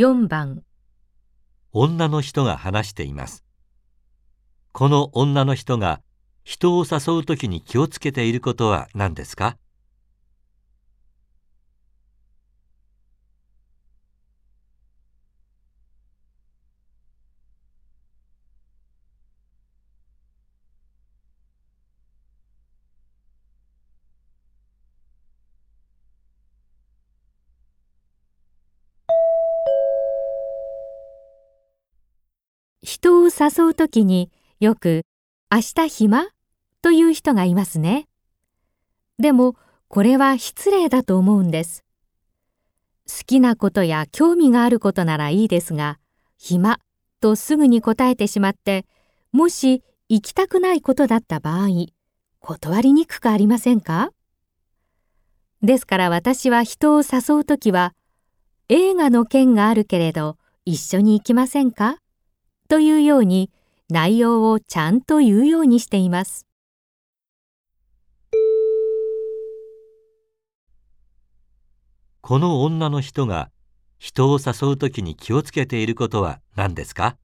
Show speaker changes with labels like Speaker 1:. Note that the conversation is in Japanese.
Speaker 1: 4番
Speaker 2: 女の人が話しています。この女の人が人を誘うときに気をつけていることは何ですか？
Speaker 1: 人を誘うときによく明日暇？という人がいますね。でもこれは失礼だと思うんです。好きなことや興味があることならいいですが、暇？とすぐに答えてしまって、もし行きたくないことだった場合、断りにくくありませんか？ですから私は人を誘うときは、映画の件があるけれど一緒に行きませんか？というように内容をちゃんと言うようにしています。
Speaker 2: この女の人が人を誘うときに気をつけていることは何ですか？